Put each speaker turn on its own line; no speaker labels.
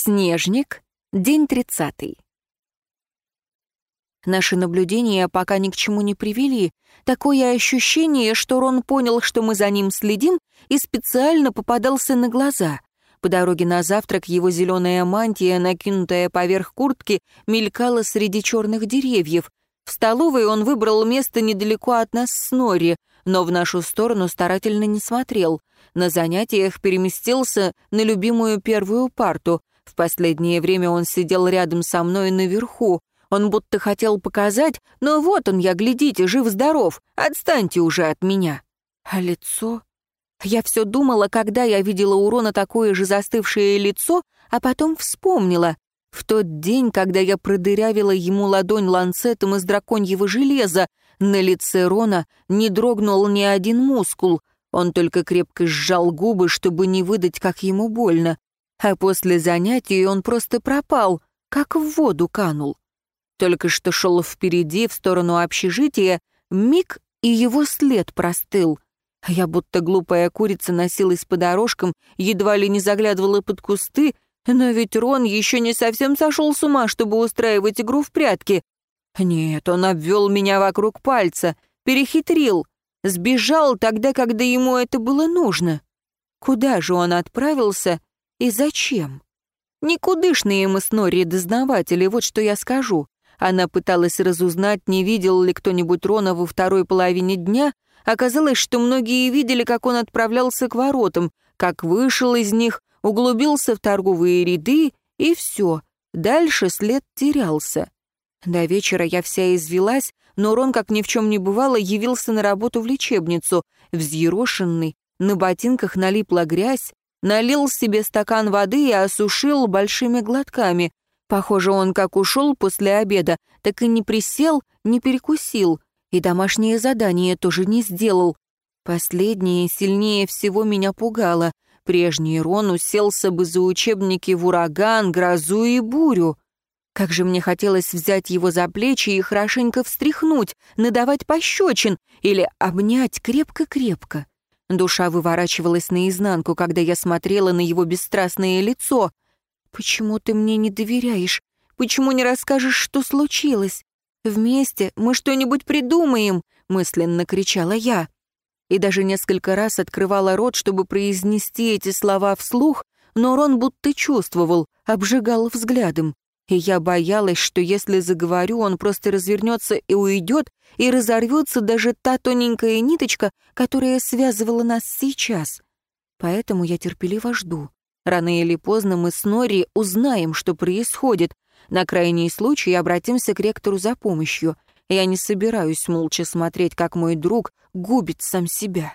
Снежник, день тридцатый. Наши наблюдения пока ни к чему не привели. Такое ощущение, что Рон понял, что мы за ним следим, и специально попадался на глаза. По дороге на завтрак его зеленая мантия, накинутая поверх куртки, мелькала среди черных деревьев. В столовой он выбрал место недалеко от нас с Нори, но в нашу сторону старательно не смотрел. На занятиях переместился на любимую первую парту. В последнее время он сидел рядом со мной наверху. Он будто хотел показать, но вот он я, глядите, жив-здоров, отстаньте уже от меня. А лицо? Я все думала, когда я видела у Рона такое же застывшее лицо, а потом вспомнила. В тот день, когда я продырявила ему ладонь ланцетом из драконьего железа, на лице Рона не дрогнул ни один мускул. Он только крепко сжал губы, чтобы не выдать, как ему больно а после занятий он просто пропал, как в воду канул. Только что шел впереди, в сторону общежития, миг, и его след простыл. Я будто глупая курица носилась по дорожкам, едва ли не заглядывала под кусты, но ведь Рон еще не совсем сошел с ума, чтобы устраивать игру в прятки. Нет, он обвел меня вокруг пальца, перехитрил, сбежал тогда, когда ему это было нужно. Куда же он отправился, и зачем? Никудышные мы с Нори дознаватели, вот что я скажу. Она пыталась разузнать, не видел ли кто-нибудь Рона во второй половине дня. Оказалось, что многие видели, как он отправлялся к воротам, как вышел из них, углубился в торговые ряды, и все. Дальше след терялся. До вечера я вся извелась, но Рон, как ни в чем не бывало, явился на работу в лечебницу, взъерошенный, на ботинках налипла грязь, налил себе стакан воды и осушил большими глотками. Похоже, он как ушел после обеда, так и не присел, не перекусил, и домашнее задание тоже не сделал. Последнее сильнее всего меня пугало. Прежний Рон уселся бы за учебники в ураган, грозу и бурю. Как же мне хотелось взять его за плечи и хорошенько встряхнуть, надавать пощечин или обнять крепко-крепко. Душа выворачивалась наизнанку, когда я смотрела на его бесстрастное лицо. «Почему ты мне не доверяешь? Почему не расскажешь, что случилось? Вместе мы что-нибудь придумаем!» — мысленно кричала я. И даже несколько раз открывала рот, чтобы произнести эти слова вслух, но Рон будто чувствовал, обжигал взглядом и я боялась, что если заговорю, он просто развернется и уйдет, и разорвется даже та тоненькая ниточка, которая связывала нас сейчас. Поэтому я терпеливо жду. Рано или поздно мы с Нори узнаем, что происходит. На крайний случай обратимся к ректору за помощью. Я не собираюсь молча смотреть, как мой друг губит сам себя.